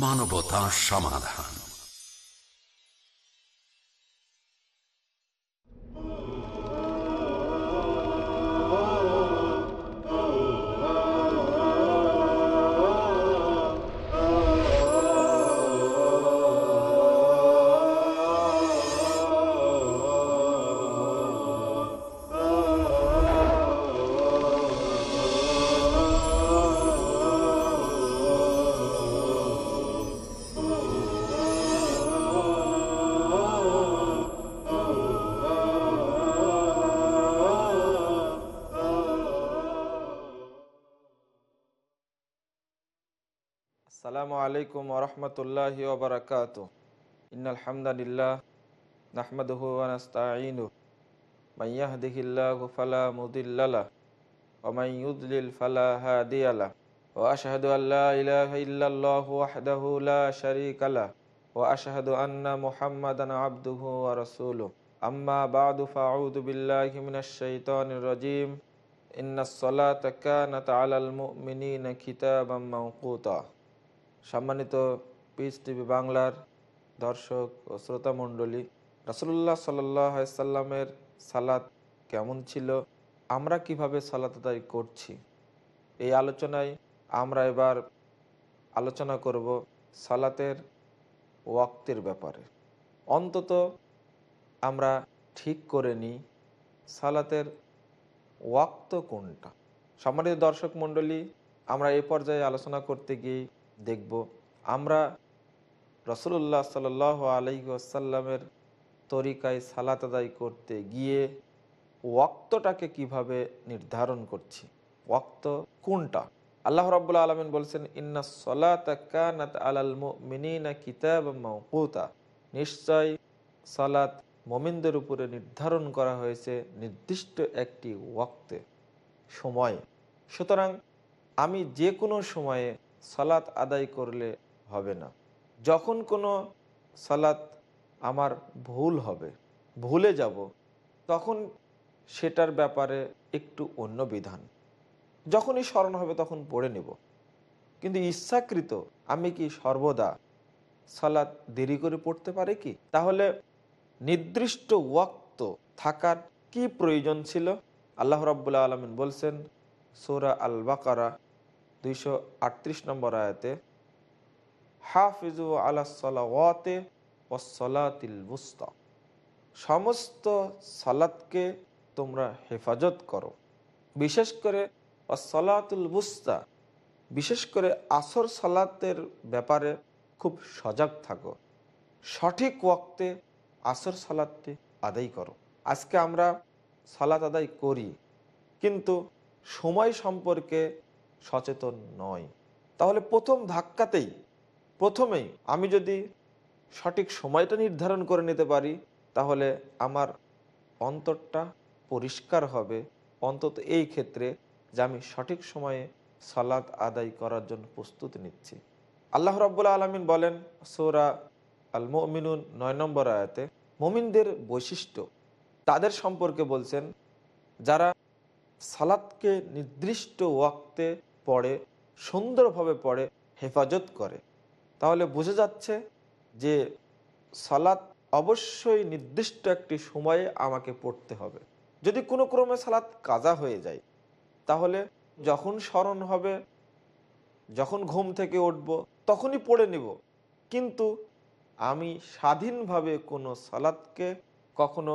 মানবতা সমাধান। আলাইকুম ওরহমতুল্লাহি ওবরাকাত ইন্নাল হামদালিল্লাহ নাহমাদুহু ওয়া নাস্তাঈনু মান ইয়াহদিহিল্লাহু ফালা মুদিল্লা লাহ ওয়া মান ইউদ্লিল ফালা হাদিয়া লাহ। ওয়া আশহাদু আন লা ইলাহা ইল্লাল্লাহু ওয়াহদাহু লা শারীকা লাহ। ওয়া আশহাদু আন্না মুহাম্মাদান আবদুহু ওয়া রাসূলুহু। আম্মা বা'দু ফাআউযু বিল্লাহি মিনাশ শাইতানির রাজীম। ইন্নাস সালাতা কানাত আলাল মুমিনিনা কিতাবাম মাওকুতা। সম্মানিত পিস টিভি বাংলার দর্শক ও শ্রোতা মণ্ডলী রাসুল্লাহ সাল্লামের সালাত কেমন ছিল? আমরা কীভাবে সালাত আদায় করছি? এই আলোচনায় আমরা এবার আলোচনা করব সালাতের ওয়াক্তের ব্যাপারে। অন্তত আমরা ঠিক করে নিই সালাতের ওয়াক্ত কোনটা। সম্মানিত দর্শক মণ্ডলী, আমরা এই পর্যায়ে আলোচনা করতে গিয়ে দেখব। আমরা রসুল্লাহ সাল আলহি আসাল্লামের তরিকায় সালাত আদায় করতে গিয়ে ওয়াক্তটাকে কীভাবে নির্ধারণ করছি? ওয়াক্ত কোনটা? আল্লাহ রাবুল্লা আলমিন বলছেন, ইন্না সলাত আলাল মিনা কিতাব মৌকুতা নিশ্চয় সালাত মোমিনদের উপরে নির্ধারণ করা হয়েছে নির্দিষ্ট একটি ওয়াক্তে সময়। সুতরাং আমি যে কোনো সময়ে সালাত আদায় করলে হবে না। যখন কোনো সালাত আমার ভুল হবে, ভুলে যাব, তখন সেটার ব্যাপারে একটু অন্য বিধান। যখনই স্মরণ হবে তখন পড়ে নেব। কিন্তু ইচ্ছাকৃত আমি কি সর্বদা সালাত দেরি করে পড়তে পারে কি? তাহলে নির্দিষ্ট ওয়াক্ত থাকার কি প্রয়োজন ছিল? আল্লাহ রাবুল্লাহ আলমিন বলছেন, সোরা আল বাকারা দুইশো আটত্রিশ নম্বর আয়াতে হাফিজু আলাহতে ওসলাতিল বুস্তা সমস্ত সালাতকে তোমরা হেফাজত করো, বিশেষ করে অসলাতুল বুস্তা বিশেষ করে আসর সালাতের ব্যাপারে খুব সজাগ থাকো, সঠিক ওয়াক্তে আসর সালাদটি আদায় করো। আজকে আমরা সালাত আদায় করি, কিন্তু সময় সম্পর্কে সচেতন নয় তাহলে প্রথম ধাক্কাতেই, প্রথমেই আমি যদি সঠিক সময়টা নির্ধারণ করে নিতে পারি, তাহলে আমার অন্তরটা পরিষ্কার হবে। অন্তত এই ক্ষেত্রে যে আমি সঠিক সময়ে সালাদ আদায় করার জন্য প্রস্তুতি নিচ্ছি। আল্লাহ রাবুল্লা আলমিন বলেন সৌরা আল মিনুন নয় নম্বর আয়াতে, মমিনদের বৈশিষ্ট্য তাদের সম্পর্কে বলছেন, যারা সালাদকে নির্দিষ্ট ওয়াক্তে পড়ে, সুন্দরভাবে পড়ে, হেফাজত করে। তাহলে বোঝা যাচ্ছে যে সালাত অবশ্যই নির্দিষ্ট একটি সময়ে আমাকে পড়তে হবে। যদি কোনো ক্রমে সালাত কাজা হয়ে যায়, তাহলে যখন স্মরণ হবে, যখন ঘুম থেকে উঠব, তখনই পড়ে নিব। কিন্তু আমি স্বাধীনভাবে কোনো সালাদকে কখনো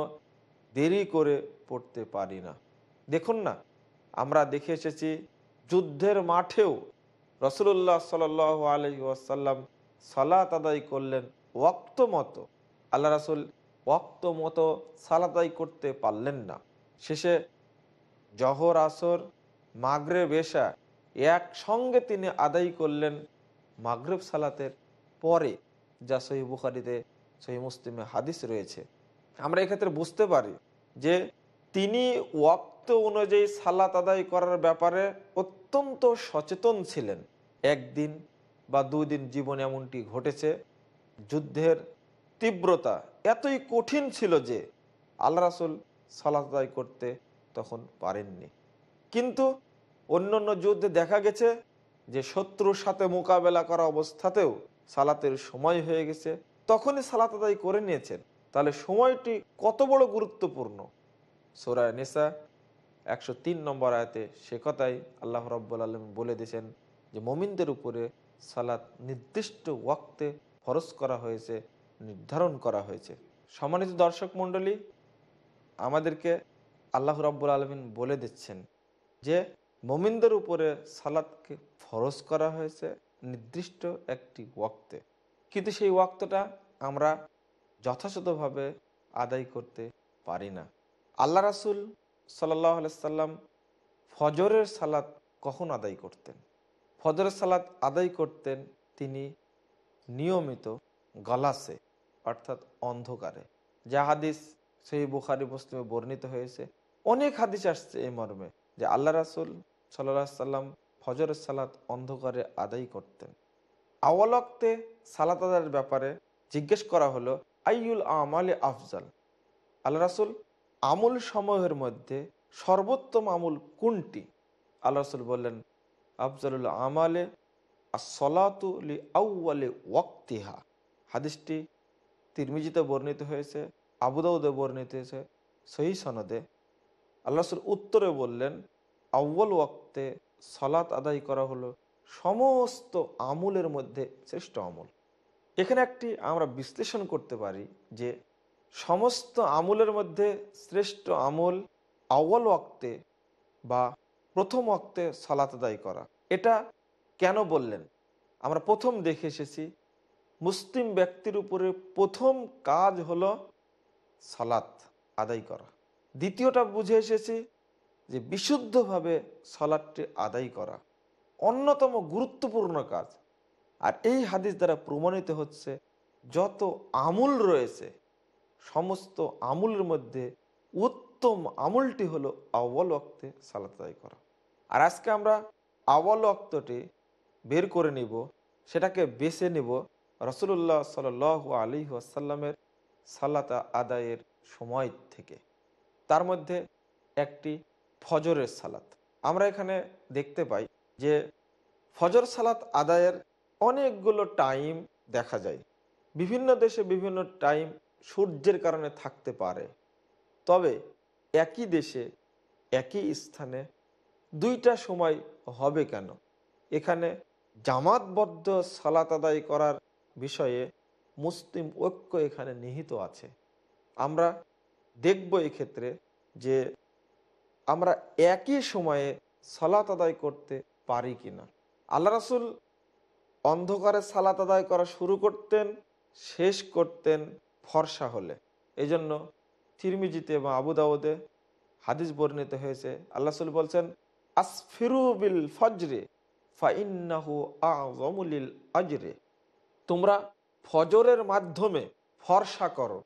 দেরি করে পড়তে পারি না। দেখুন না, আমরা দেখে এসেছি যুদ্ধের মাঠেও রসুল্লাহ সাল আলহি আসাল্লাম সালাত আদায় করলেন ওয়াক্ত মতো। আল্লাহ রাসুল ওয়াক্ত মতো সালাত আদায় করতে পারলেন না। শেষে জহর, আসর মাগরে বেশা একসঙ্গে তিনি আদায় করলেন মাগরেব সালাতের পরে, যা সহি বুখারিতে সহি মুসলিমে হাদিস রয়েছে। আমরা এক্ষেত্রে বুঝতে পারি যে তিনি ওয়াক্ত অনুযায়ী সালাত আদায় করার ব্যাপারে অত্যন্ত সচেতন ছিলেন। একদিন বা দুই দিন জীবন এমনটি ঘটেছে, যুদ্ধের তীব্রতা এতই কঠিন ছিল যে আল্লাহ রাসুল করতে তখন পারেননি। কিন্তু অন্য অন্য যুদ্ধে দেখা গেছে যে শত্রুর সাথে মোকাবেলা করা অবস্থাতেও সালাতের সময় হয়ে গেছে, তখনই সালাত আদায় করে নিয়েছেন। তাহলে সময়টি কত বড় গুরুত্বপূর্ণ? সোরায় নেশা একশো তিন নম্বর আয়তে সে কথাই আল্লাহ রব্বুল আলম বলে দিয়েছেন যে মমিনদের উপরে সালাত নির্দিষ্ট ওয়াক্তে ফরজ করা হয়েছে, নির্ধারণ করা হয়েছে। সম্মানিত দর্শক মণ্ডলী, আমাদেরকে আল্লাহ রব্বুল আলমিন বলে দিচ্ছেন যে মমিনদের উপরে সালাদকে ফরজ করা হয়েছে নির্দিষ্ট একটি ওয়াক্তে। কিন্তু সেই ওয়াক্তটা আমরা যথাযথভাবে আদায় করতে পারি না। আল্লাহ রাসুল সাল্লাহ সাল্লাম ফজরের সালাত কখন আদায় করতেন? ফজরের সালাত আদায় করতেন তিনি নিয়মিত গলাসে, অর্থাৎ অন্ধকারে। যা হাদিস সেই বুখারি, মুসলিমে বর্ণিত হয়েছে। অনেক হাদিস আসছে এই মর্মে যে আল্লাহ রাসুল সাল্লাহ সাল্লাম ফজরের সালাত অন্ধকারে আদায় করতেন। আওয়ালক্তে সালাত আদায়ের ব্যাপারে জিজ্ঞেস করা হলো আইউল আমালে আফজাল? আল্লাহ রাসুল আমুল সমূহের মধ্যে সর্বোত্তম আমুল কোনটি? আল্লাহ রসুল বললেন, আফজালুল আমালে আসলাতুলি আউ্বালে ওয়াক্তিহা। হাদিসটি তিরমিজিতে বর্ণিত হয়েছে আবুদাউদে বর্ণিত হয়েছে সহি সনদে। আল্লাহ রসুল উত্তরে বললেন আউ্বাল ওয়াক্তে সলাত আদায় করা হলো সমস্ত আমুলের মধ্যে শ্রেষ্ঠ আমল। এখানে একটি আমরা বিশ্লেষণ করতে পারি যে সমস্ত আমুলের মধ্যে শ্রেষ্ঠ আমল আউ্বাল ওয়াক্তে বা প্রথম ওয়াক্তে সালাত আদায় করা। এটা কেন বললেন? আমরা প্রথম দেখে এসেছি, মুসলিম ব্যক্তির উপরে প্রথম কাজ হলো সালাত আদায় করা। দ্বিতীয়টা বুঝে এসেছি যে বিশুদ্ধভাবে সালাদটি আদায় করা অন্যতম গুরুত্বপূর্ণ কাজ। আর এই হাদিস দ্বারা প্রমাণিত হচ্ছে যত আমূল রয়েছে সমস্ত আমূলের মধ্যে উত্তম আমুলটি হলো আওয়াল অক্তে সালাত আদায় করা। আর আজকে আমরা আওয়াল অক্তটি বের করে নিব, সেটাকে বেছে নিব রসুল্লাহ সাল আলী আসাল্লামের সালাত আদায়ের সময় থেকে। তার মধ্যে একটি ফজরের সালাত। আমরা এখানে দেখতে পাই যে ফজর সালাত আদায়ের অনেকগুলো টাইম দেখা যায়। বিভিন্ন দেশে বিভিন্ন টাইম সূর্যের কারণে থাকতে পারে। তবে একই দেশে, একই স্থানে দুইটা সময় হবে কেন? এখানে জামাতবদ্ধ সালাত আদায় করার বিষয়ে মুসলিম ঐক্য এখানে নিহিত আছে। আমরা দেখব ক্ষেত্রে যে আমরা একই সময়ে সালাত আদায় করতে পারি কিনা। আল্লাহ রাসুল অন্ধকারে সালাত আদায় করা শুরু করতেন, শেষ করতেন ফর্সা হলে। এই জন্য তিরমিজিতে এবং আবুদাউদে হাদিস বর্ণিত হয়েছে। আল্লাহ সুল বলছেন, আসফিরু বিল ফজরে, ফাইন্নাহু আজমুলিল আজরে। তোমরা ফজরের মাধ্যমে ফর্সা করো।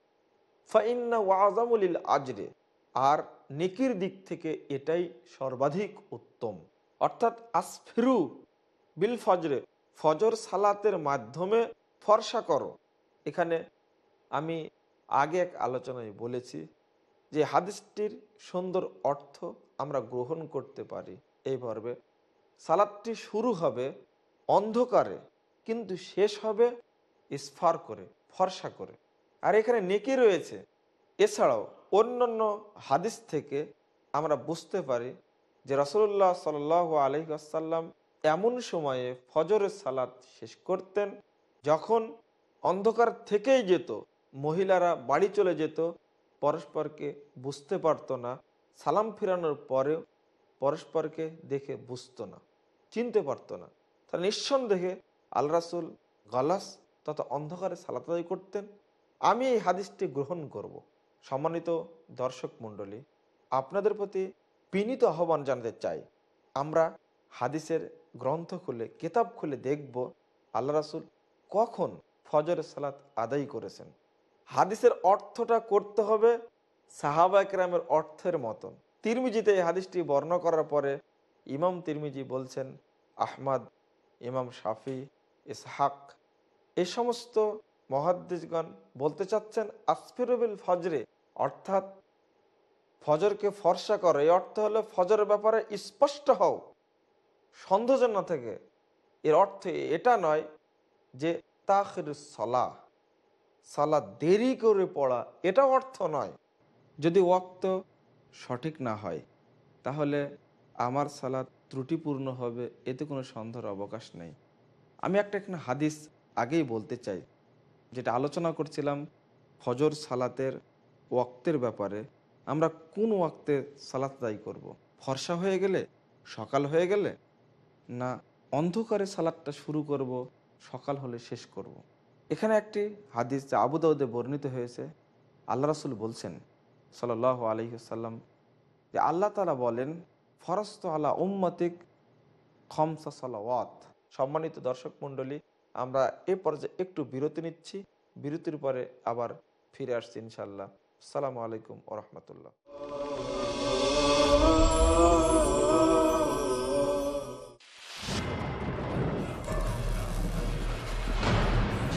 ফাইন্না ওয়াজামুলিল আজরে। আর নেকির দিক থেকে এটাই সর্বাধিক উত্তম। অর্থাৎ আসফিরু বিল ফজরে, ফজর সালাতের মাধ্যমে ফর্সা করো। এখানে আমি আগে এক আলোচনায় বলেছি যে হাদিসটির সুন্দর অর্থ আমরা গ্রহণ করতে পারি। এই পর্বে সালাদটি শুরু হবে অন্ধকারে, কিন্তু শেষ হবে ইসফার করে, ফর্সা করে। আর এখানে নেকি রয়েছে। এছাড়াও অন্যান্য হাদিস থেকে আমরা বুঝতে পারি যে রসুল্লাহ সাল আলহিসাল্লাম এমন সময়ে ফজরের সালাত শেষ করতেন, যখন অন্ধকার থেকেই যেত। মহিলারা বাড়ি চলে যেত, পরস্পরকে বুঝতে পারতো না, সালাম ফিরানোর পরেও পরস্পরকে দেখে বুঝতো না, চিনতে পারতো না। তাহলে নিঃসন্দেহে আল রাসুল গালাস তথা অন্ধকারে সালাত আদায় করতেন। আমি এই হাদিসটি গ্রহণ করব। সম্মানিত দর্শক মণ্ডলী, আপনাদের প্রতি বিনীত আহ্বান জানাতে চাই, আমরা হাদিসের গ্রন্থ খুলে, কেতাব খুলে দেখব আল্লাহ রাসুল কখন ফজরের সালাত আদায় করেছেন। হাদিসের অর্থটা করতে হবে সাহাবা একরামের অর্থের মতন। তিরমিজিতে এই হাদিসটি বর্ণ করার পরে ইমাম তিরমিজি বলছেন, আহমদ, ইমাম শাফি, ইসহাক এই সমস্ত মহাদ্দিসগণ বলতে চাচ্ছেন আসফিরবিল ফজরে, অর্থাৎ ফজরকে ফর্সা করো। এই অর্থ হলো ফজরের ব্যাপারে স্পষ্ট হও। সন্দেহ না থেকে। এর অর্থ এটা নয় যে তাখের সলা সালা দেরি করে পড়া, এটা অর্থ নয়। যদি ওক্ত সঠিক না হয়, তাহলে আমার সালাদ ত্রুটিপূর্ণ হবে, এতে কোনো সন্দেহের অবকাশ নেই। আমি একটা এখানে হাদিস আগেই বলতে চাই, যেটা আলোচনা করছিলাম ফজর সালাতের ওয়াক্তের ব্যাপারে। আমরা কোন ওয়াক্তে সালাত দায়ী করব। ফর্সা হয়ে গেলে? সকাল হয়ে গেলে? না, অন্ধকারে সালাদটা শুরু করব, সকাল হলে শেষ করব। এখানে একটি হাদিস যা আবুদাউদে বর্ণিত হয়েছে। আল্লাহ রাসুল বলছেন সাল আলহিসাল্লাম যে আল্লাহ তালা বলেন, ফরস্ত আলা উম্মতিক খমসা সালাওয়াত। সম্মানিত দর্শক মণ্ডলী, আমরা এ পর্যায়ে একটু বিরতি নিচ্ছি। বিরতির পরে আবার ফিরে আসছি ইনশাল্লাহ সালামু আলাইকুম ও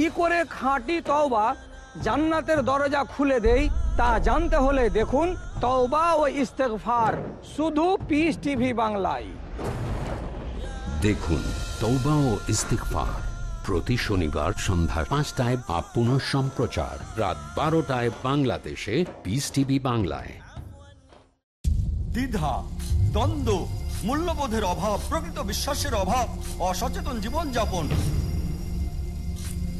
কি করে খাঁটি তওবা জান্নাতের দরজা খুলে দেই তা জানতে হলে দেখুন তওবা ও ইস্তেগফার শুধু পিস টিভি বাংলায়। দেখুন তৌবা ও ইস্তিকফার প্রতি শনিবার সন্ধ্যা পাঁচটায় বা পুনঃ সম্প্রচার রাত বারোটায় বাংলাদেশে পিস টিভি বাংলায়। দ্বিধা দ্বন্দ্ব মূল্যবোধের অভাব প্রকৃত বিশ্বাসের অভাব অসচেতন জীবনযাপন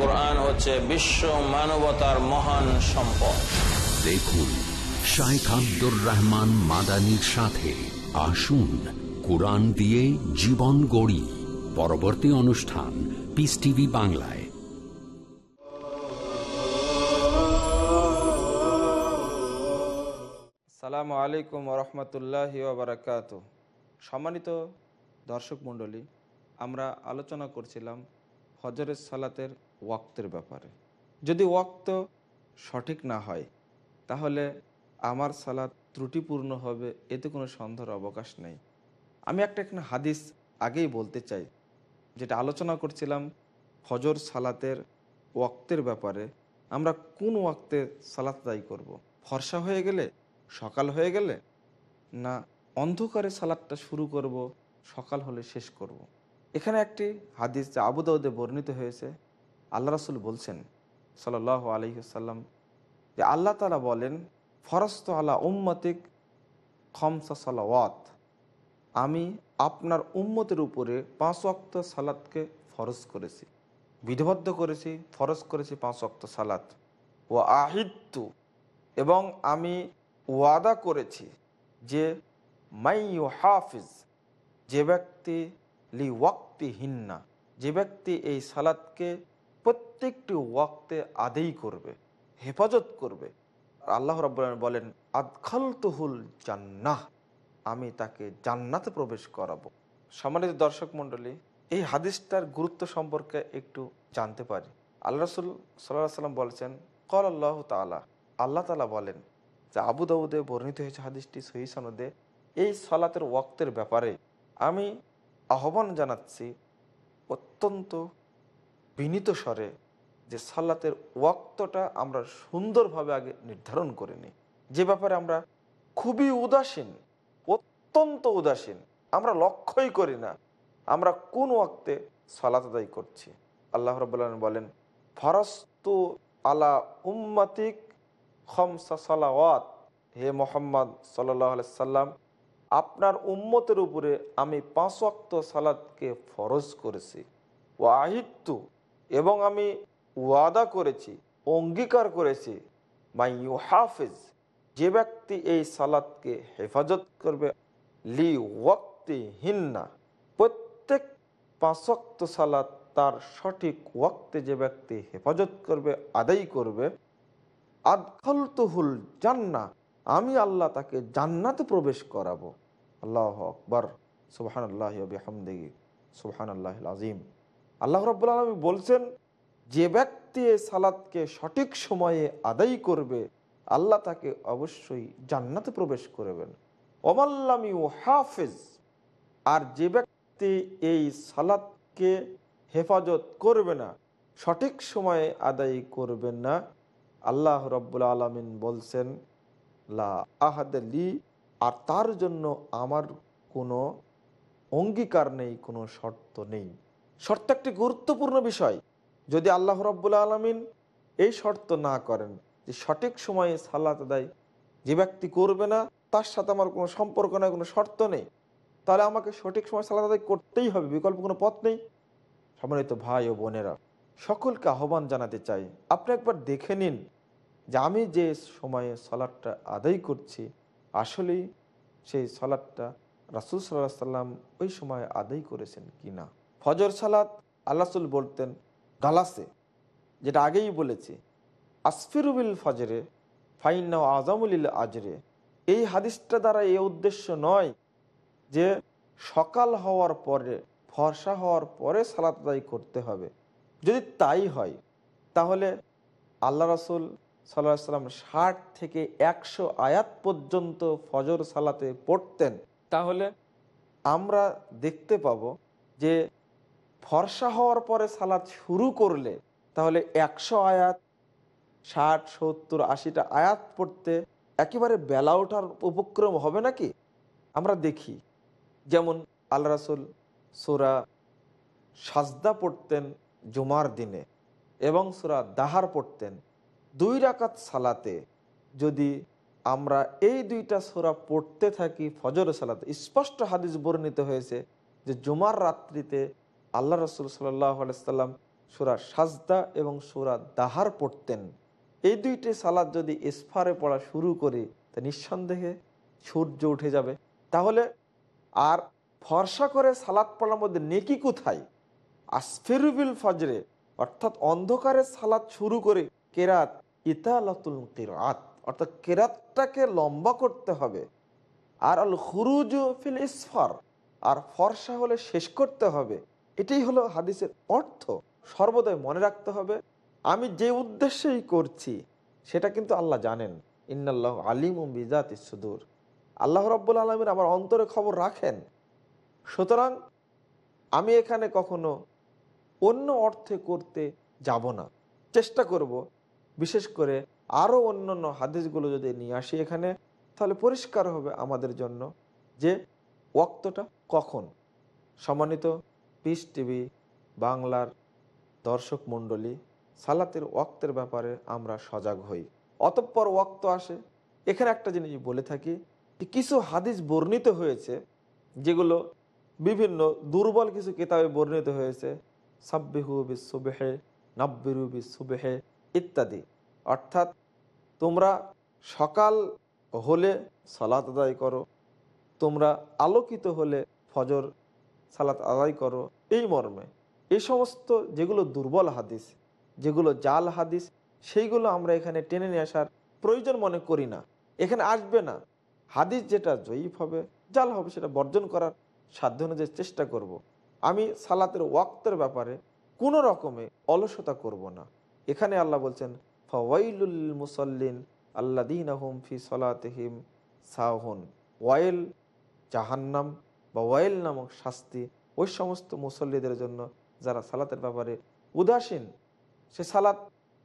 কোরআন হচ্ছে বিশ্ব মানবতার মহান সম্পদ। দেখুন শাইখ আব্দুর রহমান মাদানির সাথে আসুন কোরআন দিয়ে জীবন গড়ি। পরবর্তী অনুষ্ঠান পিস টিভি বাংলায়। সালামু আলাইকুম রহমতুল্লাহ বারাকাত সম্মানিত দর্শক মণ্ডলী আমরা আলোচনা করছিলাম হজরের সালাতের ওয়াক্তের ব্যাপারে। যদি ওয়াক্ত সঠিক না হয়, তাহলে আমার সালাদ ত্রুটিপূর্ণ হবে, এতে কোনো সন্দেহের অবকাশ নেই। আমি একটা এখানে হাদিস আগেই বলতে চাই, যেটা আলোচনা করছিলাম ফজর সালাতের ওয়াক্তের ব্যাপারে। আমরা কোন ওয়াক্তে সালাত দায়ী করব। ফর্সা হয়ে গেলে? সকাল হয়ে গেলে? না অন্ধকারে সালাদটা শুরু করব, সকাল হলে শেষ করব। এখানে একটি হাদিস যা আবুদাউদে বর্ণিত হয়েছে আল্লাহ রাসুল বলছেন সাল আলহিসাল্লাম যে আল্লাহ তালা বলেন, ফরস্ত আলা উম্মতিক খমসা সালাওয়াত। আমি আপনার উম্মতের উপরে পাঁচ অক্ত সালাদকে ফরজ করেছি, বিধিবদ্ধ করেছি, ফরজ করেছি পাঁচ অক্ত সালাত। ও আহিত্তু এবং আমি ওয়াদা করেছি যে মাই হাফিজ যে ব্যক্তি লি ওয়াক্তি হিন্না, যে ব্যক্তি এই সালাদকে প্রত্যেকটি ওয়াক্তে আদেই করবে, হেফাজত করবে। আল্লাহ রব বলেন আদখাল তুহুল জান্নাহ আমি তাকে জান্নাতে প্রবেশ করাবো। সম্মানিত দর্শক মণ্ডলী, এই হাদিসটার গুরুত্ব সম্পর্কে একটু জানতে পারি। আল্লাহ রসুল সাল্লাহ সাল্লাম বলছেন কল আল্লাহ তালা আল্লাহ তালা বলেন যে আবু দাউদে বর্ণিত হয়েছে হাদিসটি সহি সনদে, এই সলাতের ওয়াক্তের ব্যাপারে আমি আহ্বান জানাচ্ছি অত্যন্ত বিনীত স্বরে যে সালাতের ওয়াক্তটা আমরা সুন্দরভাবে আগে নির্ধারণ করে নিই। যে ব্যাপারে আমরা খুবই উদাসীন, অত্যন্ত উদাসীন, আমরা লক্ষ্যই করি না, আমরা কোন ওয়াক্তে সালাত আদায় করছি। আল্লাহ রবাহ বলেন, ফরস্তু আলা উম্মাতিক খমসা সালাওয়াত। হে মোহাম্মদ সাল্লাহ সাল্লাম, আপনার উম্মতের উপরে আমি পাঁচ ওয়াক্ত সালাদকে ফরজ করেছি। ও আহিত্তু এবং আমি ওয়াদা করেছি, অঙ্গীকার করেছি। মাই ইউ হাফিজ যে ব্যক্তি এই সালাদকে হেফাজত করবে, লি ওয়াক্তি হিন্না প্রত্যেক পাঁচক্ত সালাদ তার সঠিক ওয়াক্তে যে ব্যক্তি হেফাজত করবে, আদায় করবে, আদখালতুহুল জান্না, আমি আল্লাহ তাকে জান্নাতে প্রবেশ করাবো। আল্লাহ আকবর। সুবহান আল্লাহ হামদিগি সুবহান আল্লাহ আজিম আল্লাহ রব্বুল আলমী বলছেন যে ব্যক্তি সালাদকে সঠিক সময়ে আদায় করবে, আল্লাহ তাকে অবশ্যই জান্নাতে প্রবেশ করবেন। ওমাল্লামি ও হাফেজ আর যে ব্যক্তি এই সালাদকে হেফাজত করবে না, সঠিক সময়ে আদায় করবেন না, আল্লাহ রব্বুল আলমিন বলছেন, লা আহাদি আর তার জন্য আমার কোনো অঙ্গীকার নেই, কোনো শর্ত নেই। শর্ত একটি গুরুত্বপূর্ণ বিষয়। যদি আল্লাহ রব্বুল আলমিন এই শর্ত না করেন যে সঠিক সময়ে সালাত আদায় যে ব্যক্তি করবে না, তার সাথে আমার কোনো সম্পর্ক নেই, কোনো শর্ত নেই, তাহলে আমাকে সঠিক সময় সালাত আদায় করতেই হবে, বিকল্প কোনো পথ নেই। সম্মানিত ভাই ও বোনেরা, সকলকে আহ্বান জানাতে চাই, আপনি একবার দেখে নিন যে আমি যে সময়ে সালাদটা আদায় করছি, আসলেই সেই সালাদটা রাসুল সাল্লাহ সাল্লাম ওই সময় আদায় করেছেন কি না ফজর সালাদ আল্লাসুল বলতেন গালাসে, যেটা আগেই বলেছি আসফিরুবিল ফজরে ফাইন্না আজামুলিল আজরে। এই হাদিসটা দ্বারা এই উদ্দেশ্য নয় যে সকাল হওয়ার পরে, ফর্সা হওয়ার পরে সালাত করতে হবে। যদি তাই হয়, তাহলে আল্লাহ রসুল সাল্লাহ সাল্লাম ষাট থেকে একশো আয়াত পর্যন্ত ফজর সালাতে পড়তেন। তাহলে আমরা দেখতে পাব যে ফর্সা হওয়ার পরে সালাদ শুরু করলে তাহলে একশো আয়াত, ষাট, সত্তর, আশিটা আয়াত পড়তে একেবারে বেলা ওঠার উপক্রম হবে নাকি? আমরা দেখি। যেমন আল্লাহ রাসুল সুরা সাজদা পড়তেন জুমার দিনে এবং সুরা দাহার পড়তেন। দুই রাকাত সালাতে যদি আমরা এই দুইটা সোরা পড়তে থাকি ফজর সালাতে স্পষ্ট হাদিস বর্ণিত হয়েছে যে জুমার রাত্রিতে আল্লাহ রসুল সাল্লাম সুরা সাজদা এবং সুরা দাহার পড়তেন। এই দুইটি সালাদ যদি ইসফারে পড়া শুরু করি, তা নিঃসন্দেহে সূর্য উঠে যাবে। তাহলে আর ফর্সা করে সালাদ পড়ার মধ্যে নেকি কোথায়? আসফেরুবিল ফজরে, অর্থাৎ অন্ধকারে সালাদ শুরু করে কেরাত, ইতালাতুল কেরাত, অর্থাৎ কেরাতটাকে লম্বা করতে হবে। আর আল খুরুজ ফিল ইসফার, আর ফর্সা হলে শেষ করতে হবে। এটাই হলো হাদিসের অর্থ। সর্বদাই মনে রাখতে হবে, আমি যে উদ্দেশ্যেই করছি, সেটা কিন্তু আল্লাহ জানেন। ইন্নাল্লাহ আলিম বিজাত ইসুদুর আল্লাহ রব্বুল আলমিন আমার অন্তরে খবর রাখেন। সুতরাং আমি এখানে কখনো অন্য অর্থে করতে যাব না। চেষ্টা করব, বিশেষ করে আরও অন্য অন্য হাদিসগুলো যদি নিয়ে আসি এখানে, তাহলে পরিষ্কার হবে আমাদের জন্য যে ওক্তটা কখন? সম্মানিত পিস টিভি, বাংলার দর্শক মণ্ডলী সালাতের ওক্তের ব্যাপারে আমরা সজাগ হই। অতঃপর ওক্ত আসে। এখানে একটা জিনিস বলে থাকি কিছু হাদিস বর্ণিত হয়েছে যেগুলো বিভিন্ন দুর্বল কিছু কিতাবে বর্ণিত হয়েছে। সাব্বিহু বিসুবেহে, নাব্বিরু বিসুবেহে ইত্যাদি। অর্থাৎ তোমরা সকাল হলে সালাত আদায় করো, তোমরা আলোকিত হলে ফজর সালাত আদায় করো এই মর্মে এই সমস্ত যেগুলো দুর্বল হাদিস, যেগুলো জাল হাদিস, সেইগুলো আমরা এখানে টেনে নিয়ে আসার প্রয়োজন মনে করি না। এখানে আসবে না। হাদিস যেটা জয়ীফ হবে, জাল হবে, সেটা বর্জন করার সাধ্য অনুযায়ী চেষ্টা করব। আমি সালাতের ওয়াক্তের ব্যাপারে কোনো রকমে অলসতা করব না। এখানে আল্লাহ বলছেন, ফওয়াইলুল মুসল্লিন আল্লাদিন আহম ফি সলাতহিম সাহন। ওয়াইল জাহান্নাম বা ওয়াইল নামক শাস্তি ওই সমস্ত মুসল্লিদের জন্য যারা সালাতের ব্যাপারে উদাসীন, সে সালাত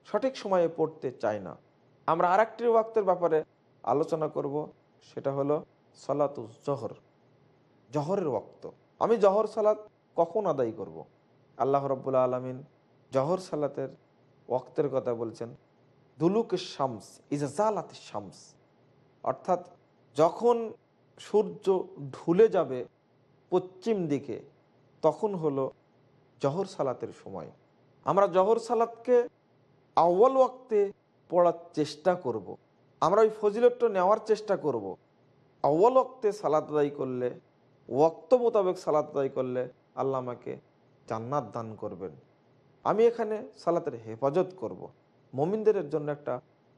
সঠিক সময়ে পড়তে চায় না। আমরা আরেকটি ওয়াক্তের ব্যাপারে আলোচনা করব, সেটা হলো সালাতু জহর, জহরের ওয়াক্ত। আমি জহর সালাত কখন আদায় করব। আল্লাহ রব্বুল্লা আলমিন জহর সালাতের ওয়াক্তের কথা বলছেন, দুলুক শামস, ইজ ইজালাত শামস। অর্থাৎ যখন সূর্য ঢুলে যাবে পশ্চিম দিকে তখন হলো জহর সালাতের সময় আমরা জহর সালাতকে আউ্বাল ওয়াক্তে পড়ার চেষ্টা করব। আমরা ওই ফজিলতটা নেওয়ার চেষ্টা করব। আউ্বাল ওয়াক্তে সালাত আদায় করলে, ওয়াক্ত মোতাবেক সালাত আদায় করলে আল্লাহ আমাকে জান্নাত দান করবেন আমি এখানে সালাতের হেফাজত করব। মমিনদের জন্য একটা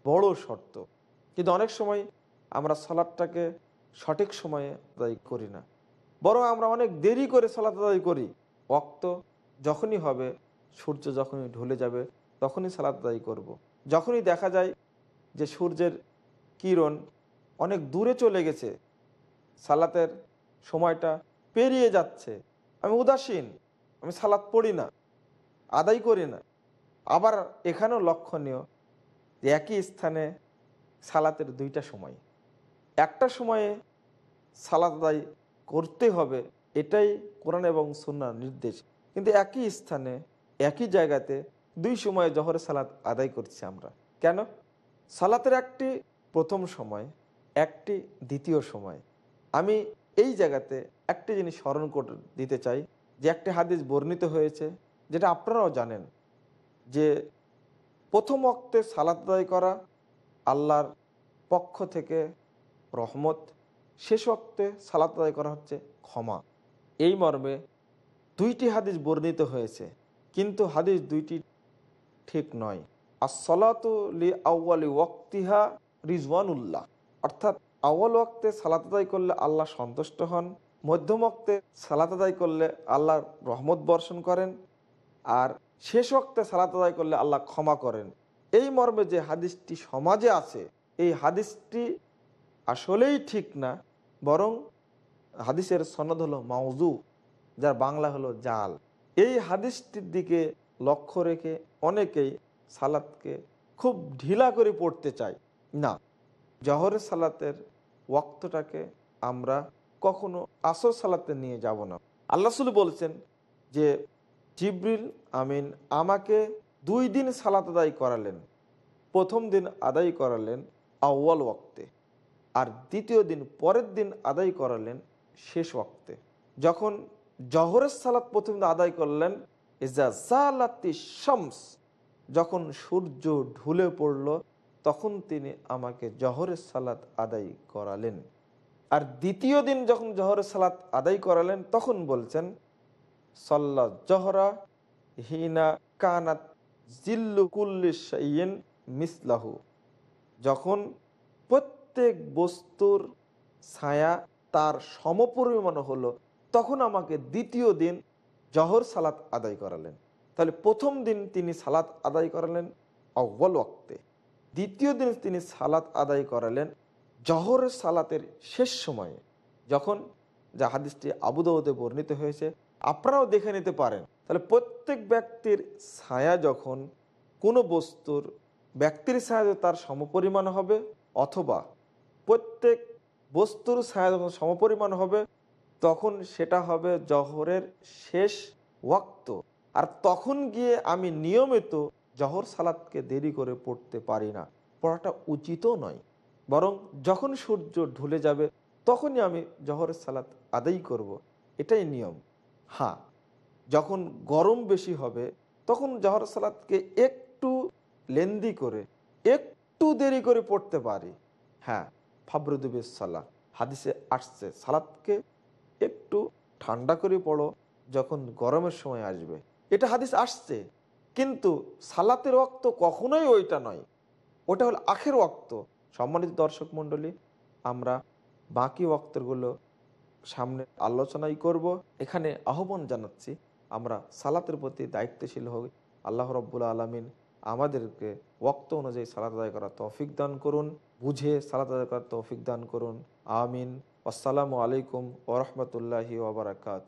বড় শর্ত কিন্তু অনেক সময় আমরা সালাদটাকে সঠিক সময়ে আদায় করি না বরং আমরা অনেক দেরি করে সালাত আদায় করি। ওক্ত যখনই হবে, সূর্য যখনই ঢলে যাবে, তখনই সালাত আদায় করব। যখনই দেখা যায় যে সূর্যের কিরণ অনেক দূরে চলে গেছে, সালাতের সময়টা পেরিয়ে যাচ্ছে। আমি উদাসীন, আমি সালাত পড়ি না, আদায় করি না। আবার এখানেও লক্ষণীয় যে একই স্থানে সালাতের দুইটা সময়। একটা সময়ে সালাত আদায় করতে হবে, এটাই কোরআন এবং সুন্নার নির্দেশ। কিন্তু একই স্থানে, একই জায়গাতে দুই সময়ে জহরে সালাত আদায় করছি আমরা। কেন? সালাতের একটি প্রথম সময়, একটি দ্বিতীয় সময়। আমি এই জায়গাতে একটি জিনিস স্মরণ করে, দিতে চাই, যে একটি হাদিস বর্ণিত হয়েছে, যেটা আপনারাও জানেন, যে প্রথম অক্তে সালাত আদায় করা আল্লাহর পক্ষ থেকে রহমত শেষ অক্তে সালাত আদায় করা হচ্ছে ক্ষমা। এই মর্মে দুইটি হাদিস বর্ণিত হয়েছে, কিন্তু হাদিস দুইটি ঠিক নয়। আর সলাতুলি আউ্বালি ওয়াক্তিহা রিজওয়ানুল্লাহ। অর্থাৎ আউ্বাল ওয়াক্তে সালাত আদায় করলে আল্লাহ সন্তুষ্ট হন, মধ্যম ওক্তে সালাত আদায় করলে আল্লাহ রহমত বর্ষণ করেন, আর শেষ ওক্তে সালাত আদায় করলে আল্লাহ ক্ষমা করেন। এই মর্মে যে হাদিসটি সমাজে আছে, এই হাদিসটি আসলেই ঠিক না, বরং হাদিসের সনদ হলো মাউজু যার বাংলা হলো জাল। এই হাদিসটির দিকে লক্ষ্য রেখে অনেকেই সালাতকে খুব ঢিলা করে পড়তে চায়। না, জহরের সালাতের ওয়াক্তটাকে আমরা কখনো আসর সালাতে নিয়ে যাব না। আল্লাহ সুল বলছেন যে, জিব্রিল আমিন আমাকে দুই দিন সালাত আদায় করালেন। প্রথম দিন আদায় করালেন আউ্য়াল ওয়াক্তে। আর দ্বিতীয় দিন, পরের দিন আদায় করালেন শেষ ওয়াক্তে। যখন জহরের সালাত প্রথম আদায় করলেন শামস, যখন সূর্য ঢুলে পড়ল, তখন তিনি আমাকে জহরের সালাত আদায় করালেন। আর দ্বিতীয় দিন যখন জহরের সালাত আদায় করালেন, তখন বলছেন, সল্লা জহরা হিনা কানাত জিল্লু কুল্লিন মিসলাহু। যখন প্রত্যেক বস্তুর ছায়া তার সমপরিমাণ হলো। তখন আমাকে দ্বিতীয় দিন জহর সালাত আদায় করালেন। তাহলে প্রথম দিন তিনি সালাত আদায় করালেন অব্বল ওক্তে দ্বিতীয় দিন তিনি সালাত আদায় করালেন জহরের সালাতের শেষ সময়ে। যখন যা হাদিসটি আবুদাউদে বর্ণিত হয়েছে, আপনারাও দেখে নিতে পারেন। তাহলে প্রত্যেক ব্যক্তির ছায়া যখন কোনো বস্তুর, ব্যক্তির ছায়া তার সমপরিমাণ হবে অথবা প্রত্যেক বস্তুর ছায়া যখন সমপরিমাণ হবে, তখন সেটা হবে জহরের শেষ ওয়াক্ত। আর তখন গিয়ে আমি নিয়মিত জহর সালাদকে দেরি করে পড়তে পারি না। পড়াটা উচিতও নয়। বরং যখন সূর্য ঢুলে যাবে, তখনই আমি জহরের সালাত আদায় করব। এটাই নিয়ম। হ্যাঁ যখন গরম বেশি হবে, তখন জহর সালাদকে একটু লেন্দি করে, একটু দেরি করে পড়তে পারি। হ্যাঁ ফাবরুদুবে সালাহ হাদিসে আসছে সালাদকে একটু ঠান্ডা করে পড়ো যখন গরমের সময় আসবে। এটা হাদিস আসছে, কিন্তু সালাতের ওক্ত কখনোই ওইটা নয়। ওটা হলো আখের ওক্ত সম্মানিত দর্শক মণ্ডলী, আমরা বাকি ওক্তগুলো সামনে আলোচনাই করব। এখানে আহ্বান জানাচ্ছি, আমরা সালাতের প্রতি দায়িত্বশীল হই। আল্লাহ রব্বুল আলমিন আমাদেরকে ওক্ত অনুযায়ী সালাত আদায় করা তৌফিক দান করুন। বুঝে সালাত আদায় করার তৌফিক দান করুন। আমিন। আসসালামু আলাইকুম ওরহমতুল্লাহি ওবরাকাত